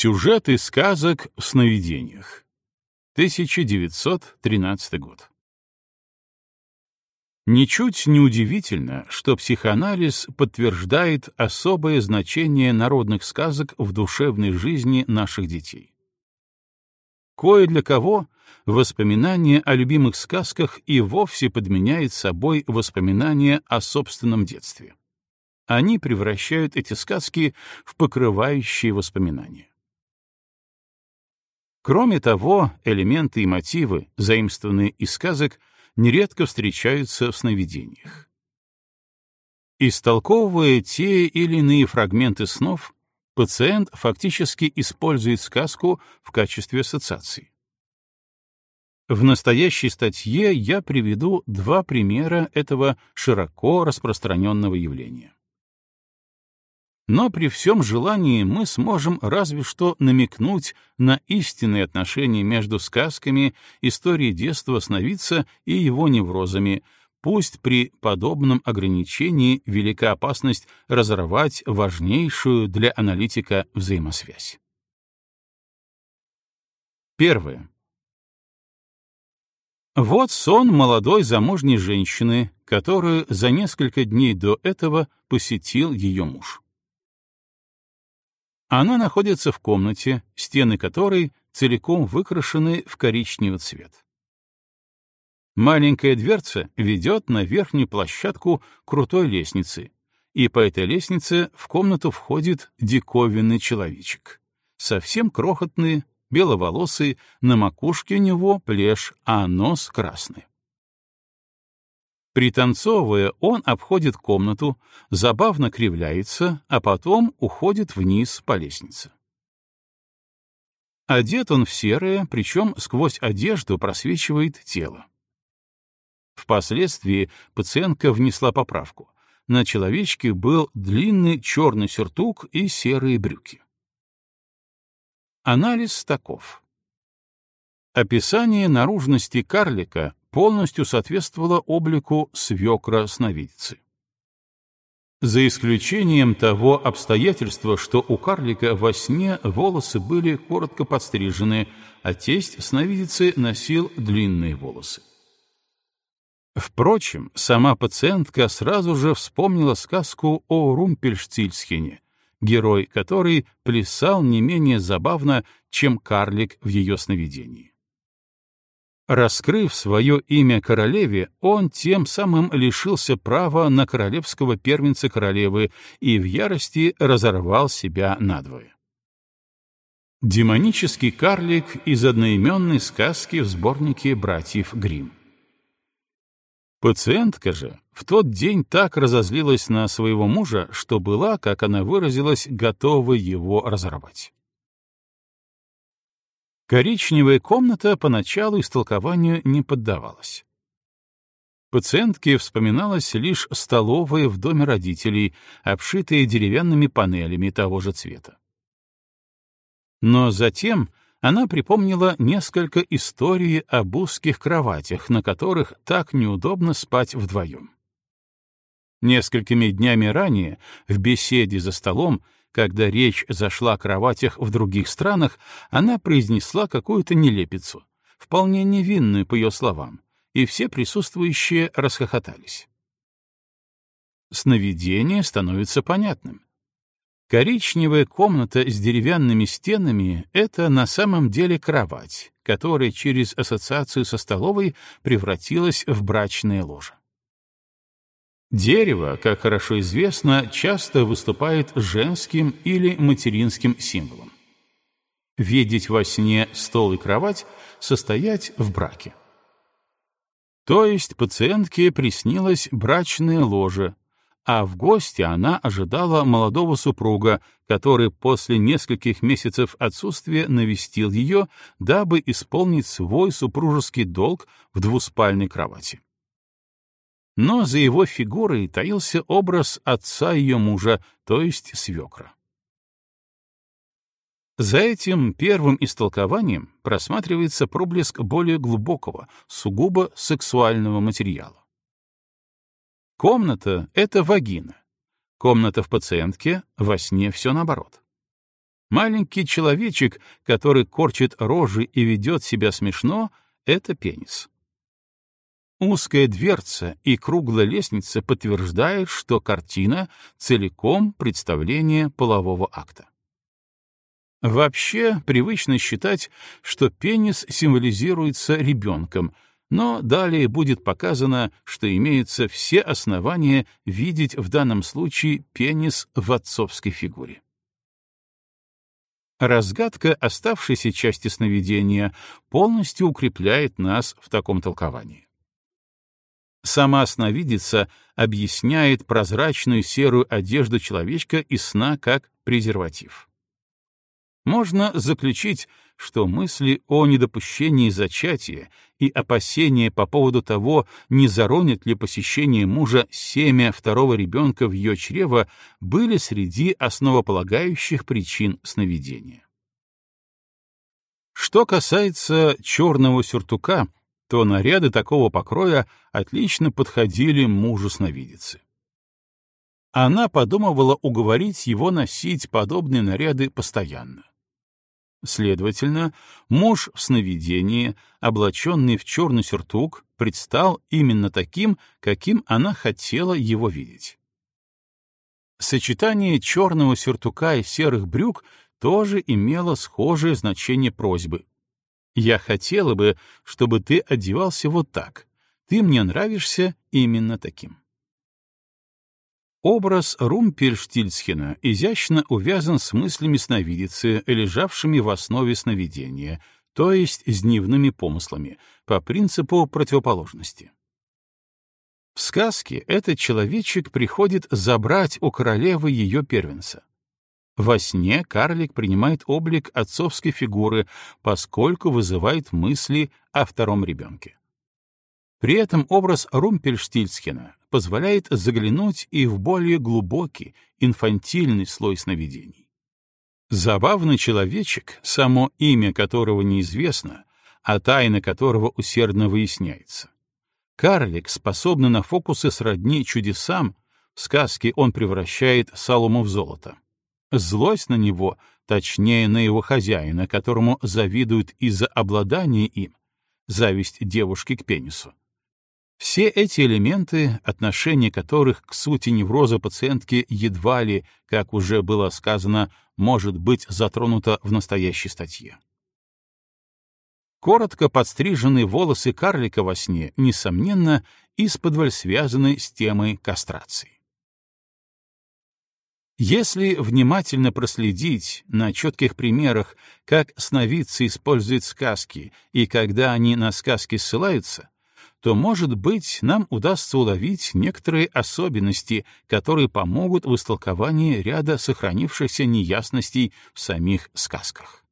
Сюжеты сказок в сновидениях. 1913 год. Ничуть не удивительно, что психоанализ подтверждает особое значение народных сказок в душевной жизни наших детей. Кое для кого воспоминание о любимых сказках и вовсе подменяет собой воспоминания о собственном детстве. Они превращают эти сказки в покрывающие воспоминания. Кроме того, элементы и мотивы, заимствованные из сказок, нередко встречаются в сновидениях. Истолковывая те или иные фрагменты снов, пациент фактически использует сказку в качестве ассоциации. В настоящей статье я приведу два примера этого широко распространенного явления. Но при всем желании мы сможем разве что намекнуть на истинные отношения между сказками, историей детства сновидца и его неврозами, пусть при подобном ограничении велика опасность разорвать важнейшую для аналитика взаимосвязь. Первое. Вот сон молодой замужней женщины, которую за несколько дней до этого посетил ее муж. Она находится в комнате, стены которой целиком выкрашены в коричневый цвет. Маленькая дверца ведет на верхнюю площадку крутой лестницы, и по этой лестнице в комнату входит диковинный человечек. Совсем крохотный, беловолосый, на макушке у него плешь, а нос красный. Пританцовывая, он обходит комнату, забавно кривляется, а потом уходит вниз по лестнице. Одет он в серое, причем сквозь одежду просвечивает тело. Впоследствии пациентка внесла поправку. На человечке был длинный черный сюртук и серые брюки. Анализ таков. Описание наружности карлика полностью соответствовала облику свекра-сновидицы. За исключением того обстоятельства, что у карлика во сне волосы были коротко подстрижены, а тесть сновидицы носил длинные волосы. Впрочем, сама пациентка сразу же вспомнила сказку о Румпельштильцхене, герой которой плясал не менее забавно, чем карлик в ее сновидении. Раскрыв свое имя королеве, он тем самым лишился права на королевского первенца королевы и в ярости разорвал себя надвое. Демонический карлик из одноименной сказки в сборнике братьев Гримм. Пациентка же в тот день так разозлилась на своего мужа, что была, как она выразилась, готова его разорвать. Коричневая комната поначалу истолкованию не поддавалась. Пациентке вспоминалась лишь столовая в доме родителей, обшитая деревянными панелями того же цвета. Но затем она припомнила несколько историй об узких кроватях, на которых так неудобно спать вдвоем. Несколькими днями ранее, в беседе за столом, когда речь зашла о кроватях в других странах, она произнесла какую-то нелепицу, вполне невинную по ее словам, и все присутствующие расхохотались. Сновидение становится понятным. Коричневая комната с деревянными стенами — это на самом деле кровать, которая через ассоциацию со столовой превратилась в брачное ложе. Дерево, как хорошо известно, часто выступает женским или материнским символом. Видеть во сне стол и кровать — состоять в браке. То есть пациентке приснилось брачное ложе, а в гости она ожидала молодого супруга, который после нескольких месяцев отсутствия навестил ее, дабы исполнить свой супружеский долг в двуспальной кровати но за его фигурой таился образ отца ее мужа, то есть свекра. За этим первым истолкованием просматривается проблеск более глубокого, сугубо сексуального материала. Комната — это вагина. Комната в пациентке, во сне все наоборот. Маленький человечек, который корчит рожи и ведет себя смешно, — это пенис. Узкая дверца и круглая лестница подтверждают, что картина целиком представление полового акта. Вообще, привычно считать, что пенис символизируется ребенком, но далее будет показано, что имеются все основания видеть в данном случае пенис в отцовской фигуре. Разгадка оставшейся части сновидения полностью укрепляет нас в таком толковании. Сама сновидица объясняет прозрачную серую одежду человечка из сна как презерватив. Можно заключить, что мысли о недопущении зачатия и опасения по поводу того, не заронит ли посещение мужа семя второго ребенка в ее чрево, были среди основополагающих причин сновидения. Что касается черного сюртука, то наряды такого покроя отлично подходили мужу сновидицы. Она подумывала уговорить его носить подобные наряды постоянно. Следовательно, муж в сновидении, облаченный в черный сюртук, предстал именно таким, каким она хотела его видеть. Сочетание черного сюртука и серых брюк тоже имело схожее значение просьбы. «Я хотела бы, чтобы ты одевался вот так. Ты мне нравишься именно таким». Образ Румпельштильцхена изящно увязан с мыслями сновидицы, лежавшими в основе сновидения, то есть с дневными помыслами, по принципу противоположности. В сказке этот человечек приходит забрать у королевы ее первенца. Во сне карлик принимает облик отцовской фигуры, поскольку вызывает мысли о втором ребенке. При этом образ Румпельштильцхена позволяет заглянуть и в более глубокий, инфантильный слой сновидений. Забавный человечек, само имя которого неизвестно, а тайна которого усердно выясняется. Карлик, способный на фокусы сродни чудесам, в сказке он превращает Салому в золото. Злость на него, точнее на его хозяина, которому завидуют из-за обладания им, зависть девушки к пенису, все эти элементы, отношение которых к сути невроза пациентки едва ли, как уже было сказано, может быть затронуто в настоящей статье. Коротко подстриженные волосы карлика во сне, несомненно, исподволь связаны с темой кастрации. Если внимательно проследить на четких примерах, как сновидцы используют сказки и когда они на сказки ссылаются, то, может быть, нам удастся уловить некоторые особенности, которые помогут в истолковании ряда сохранившихся неясностей в самих сказках.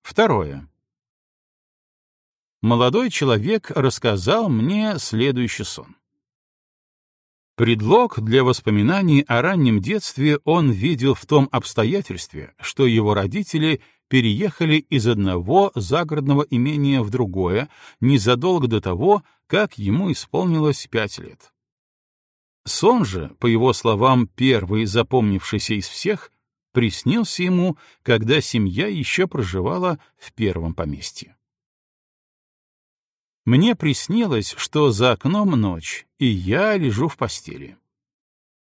Второе. Молодой человек рассказал мне следующий сон. Предлог для воспоминаний о раннем детстве он видел в том обстоятельстве, что его родители переехали из одного загородного имения в другое незадолго до того, как ему исполнилось пять лет. Сон же, по его словам, первый запомнившийся из всех, приснился ему, когда семья еще проживала в первом поместье. Мне приснилось, что за окном ночь, и я лежу в постели.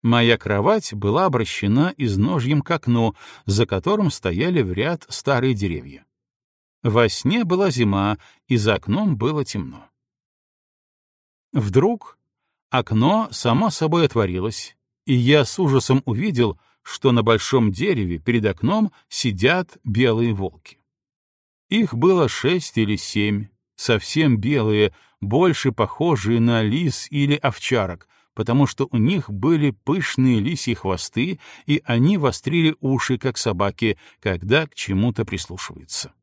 Моя кровать была обращена изножьем к окну, за которым стояли в ряд старые деревья. Во сне была зима, и за окном было темно. Вдруг окно само собой отворилось, и я с ужасом увидел, что на большом дереве перед окном сидят белые волки. Их было шесть или семь, совсем белые, больше похожие на лис или овчарок, потому что у них были пышные лисьи хвосты, и они вострили уши, как собаки, когда к чему-то прислушиваются.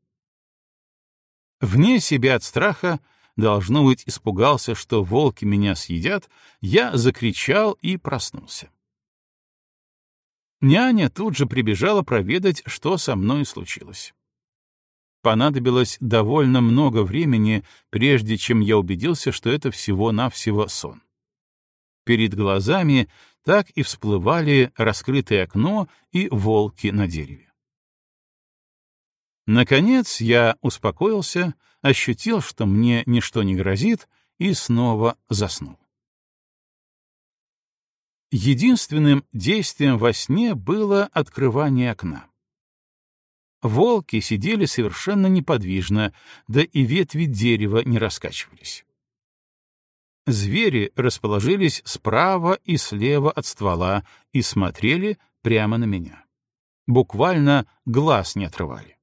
Вне себя от страха, должно быть, испугался, что волки меня съедят, я закричал и проснулся. Няня тут же прибежала проведать, что со мной случилось. Понадобилось довольно много времени, прежде чем я убедился, что это всего-навсего сон. Перед глазами так и всплывали раскрытое окно и волки на дереве. Наконец я успокоился, ощутил, что мне ничто не грозит, и снова заснул. Единственным действием во сне было открывание окна. Волки сидели совершенно неподвижно, да и ветви дерева не раскачивались. Звери расположились справа и слева от ствола и смотрели прямо на меня. Буквально глаз не отрывали.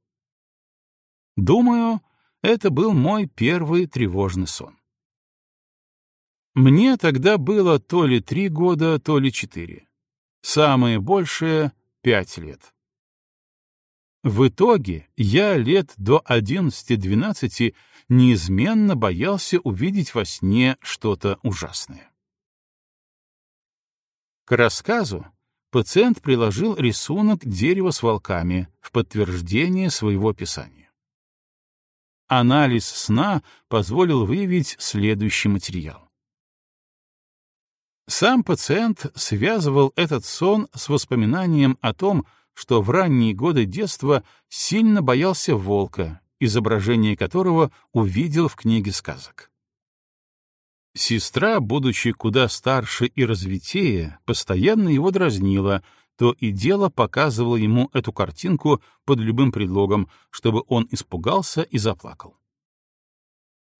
Думаю, это был мой первый тревожный сон. Мне тогда было то ли три года, то ли четыре. Самое большее — пять лет. В итоге я лет до 11-12 неизменно боялся увидеть во сне что-то ужасное. К рассказу пациент приложил рисунок дерева с волками в подтверждение своего писания. Анализ сна позволил выявить следующий материал. Сам пациент связывал этот сон с воспоминанием о том, что в ранние годы детства сильно боялся волка, изображение которого увидел в книге сказок. Сестра, будучи куда старше и развитее, постоянно его дразнила, то и дело показывала ему эту картинку под любым предлогом, чтобы он испугался и заплакал.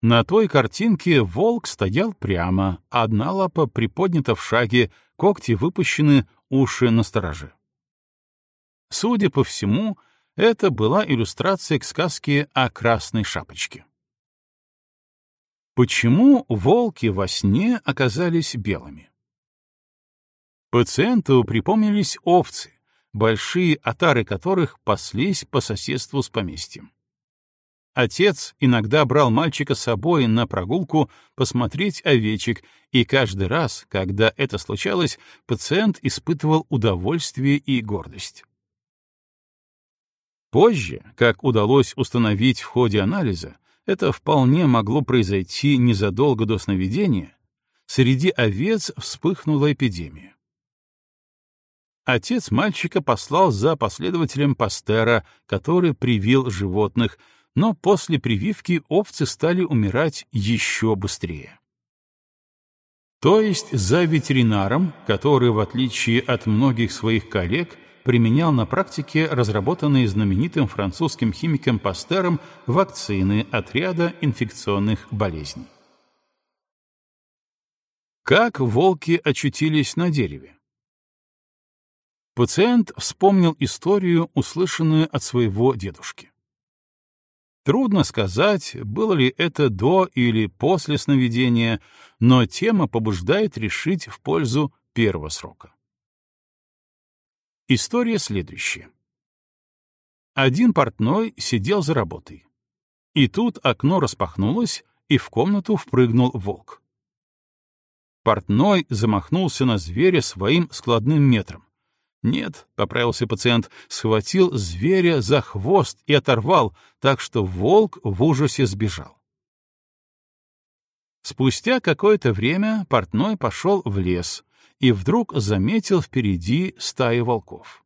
На той картинке волк стоял прямо, одна лапа приподнята в шаге, когти выпущены, уши настороже. Судя по всему, это была иллюстрация к сказке о красной шапочке. Почему волки во сне оказались белыми? Пациенту припомнились овцы, большие отары которых паслись по соседству с поместьем. Отец иногда брал мальчика с собой на прогулку посмотреть овечек, и каждый раз, когда это случалось, пациент испытывал удовольствие и гордость. Позже, как удалось установить в ходе анализа, это вполне могло произойти незадолго до сновидения, среди овец вспыхнула эпидемия. Отец мальчика послал за последователем Пастера, который привил животных, но после прививки овцы стали умирать еще быстрее. То есть за ветеринаром, который, в отличие от многих своих коллег, применял на практике разработанные знаменитым французским химиком Пастером вакцины от ряда инфекционных болезней. Как волки очутились на дереве? Пациент вспомнил историю, услышанную от своего дедушки. Трудно сказать, было ли это до или после сновидения, но тема побуждает решить в пользу первого срока. История следующая. Один портной сидел за работой. И тут окно распахнулось, и в комнату впрыгнул волк. Портной замахнулся на зверя своим складным метром. «Нет», — поправился пациент, схватил зверя за хвост и оторвал, так что волк в ужасе сбежал. Спустя какое-то время портной пошел в лес и вдруг заметил впереди стаю волков.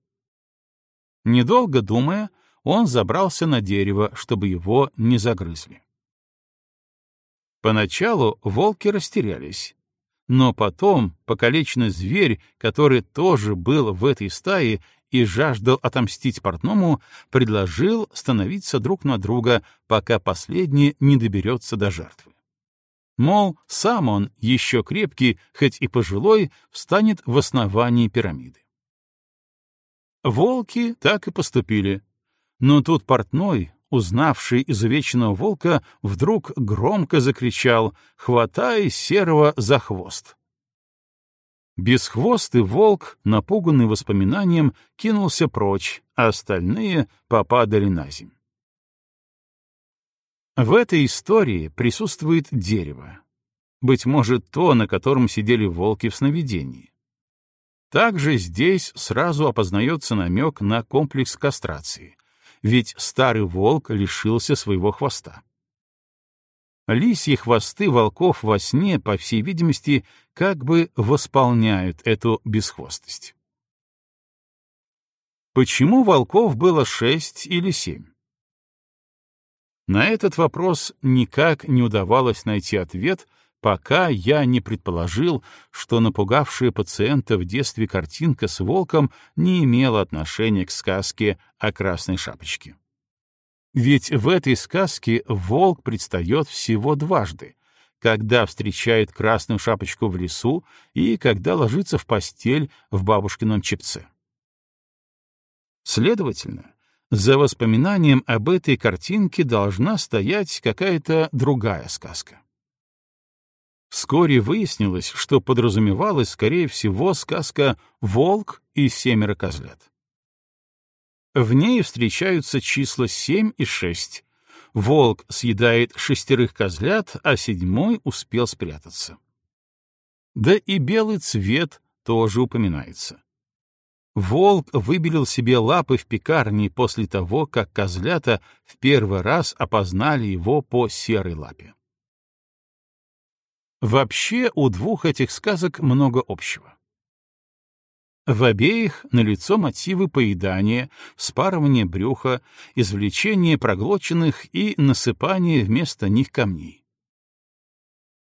Недолго думая, он забрался на дерево, чтобы его не загрызли. Поначалу волки растерялись, но потом покалеченный зверь, который тоже был в этой стае и жаждал отомстить портному, предложил становиться друг на друга, пока последний не доберется до жертвы. Мол, сам он, еще крепкий, хоть и пожилой, встанет в основании пирамиды. Волки так и поступили. Но тут портной, узнавший изувеченного волка, вдруг громко закричал, хватая серого за хвост. Бесхвостый волк, напуганный воспоминанием, кинулся прочь, а остальные попадали на землю. В этой истории присутствует дерево. Быть может, то, на котором сидели волки в сновидении. Также здесь сразу опознается намек на комплекс кастрации, ведь старый волк лишился своего хвоста. Лисьи хвосты волков во сне, по всей видимости, как бы восполняют эту бесхвостость. Почему волков было шесть или семь? На этот вопрос никак не удавалось найти ответ, пока я не предположил, что напугавшая пациента в детстве картинка с волком не имела отношения к сказке о красной шапочке. Ведь в этой сказке волк предстает всего дважды, когда встречает красную шапочку в лесу и когда ложится в постель в бабушкином чепце. Следовательно, за воспоминанием об этой картинке должна стоять какая-то другая сказка. Вскоре выяснилось, что подразумевалась, скорее всего, сказка «Волк и семеро козлят». В ней встречаются числа 7 и 6. Волк съедает шестерых козлят, а седьмой успел спрятаться. Да и белый цвет тоже упоминается. Волк выбелил себе лапы в пекарне после того, как козлята в первый раз опознали его по серой лапе. Вообще у двух этих сказок много общего. В обеих налицо мотивы поедания, вспарывания брюха, извлечения проглоченных и насыпания вместо них камней.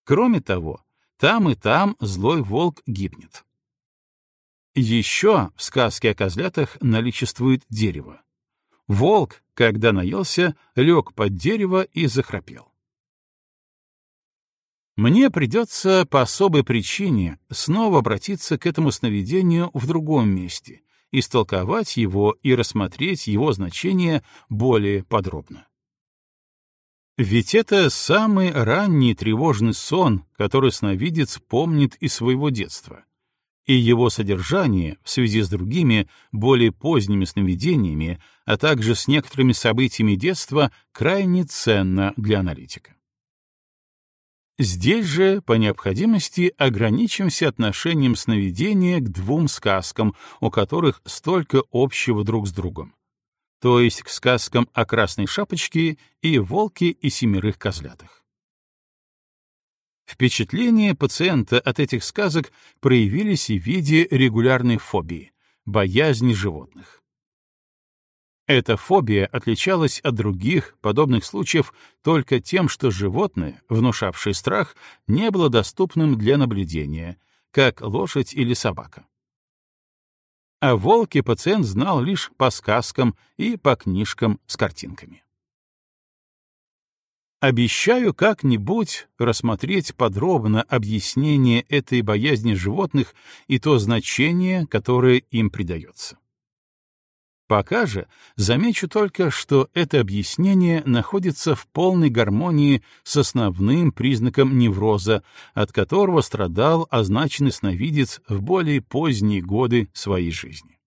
Кроме того, там и там злой волк гибнет. Еще в сказке о козлятах наличествует дерево. Волк, когда наелся, лег под дерево и захрапел. Мне придется по особой причине снова обратиться к этому сновидению в другом месте, истолковать его и рассмотреть его значение более подробно. Ведь это самый ранний тревожный сон, который сновидец помнит из своего детства, и его содержание в связи с другими, более поздними сновидениями, а также с некоторыми событиями детства крайне ценно для аналитика. Здесь же, по необходимости, ограничимся отношением сновидения к двум сказкам, у которых столько общего друг с другом, то есть к сказкам о Красной Шапочке и Волке и Семерых Козлятах. Впечатления пациента от этих сказок проявились и в виде регулярной фобии — боязни животных. Эта фобия отличалась от других подобных случаев только тем, что животное, внушавшее страх, не было доступным для наблюдения, как лошадь или собака. О волке пациент знал лишь по сказкам и по книжкам с картинками. Обещаю как-нибудь рассмотреть подробно объяснение этой боязни животных и то значение, которое им придается. Пока же замечу только, что это объяснение находится в полной гармонии с основным признаком невроза, от которого страдал означенный сновидец в более поздние годы своей жизни.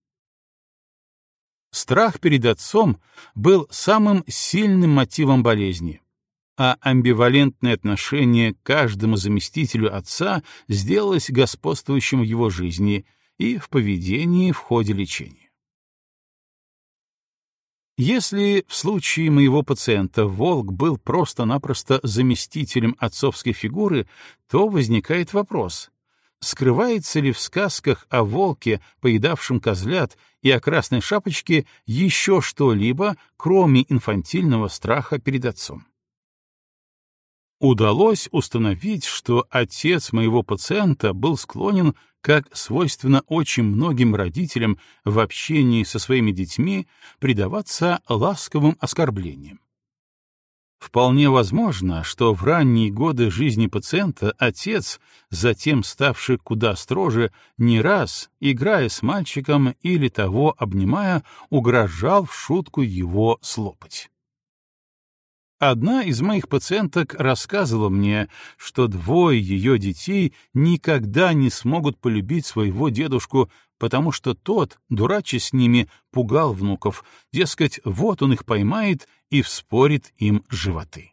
Страх перед отцом был самым сильным мотивом болезни, а амбивалентное отношение к каждому заместителю отца сделалось господствующим в его жизни и в поведении в ходе лечения. Если в случае моего пациента волк был просто-напросто заместителем отцовской фигуры, то возникает вопрос, скрывается ли в сказках о волке, поедавшем козлят, и о красной шапочке еще что-либо, кроме инфантильного страха перед отцом? Удалось установить, что отец моего пациента был склонен как свойственно очень многим родителям в общении со своими детьми, предаваться ласковым оскорблениям. Вполне возможно, что в ранние годы жизни пациента отец, затем ставший куда строже, не раз, играя с мальчиком или того обнимая, угрожал в шутку его слопать. Одна из моих пациенток рассказывала мне, что двое ее детей никогда не смогут полюбить своего дедушку, потому что тот, дурача с ними, пугал внуков, дескать, вот он их поймает и вспорит им животы.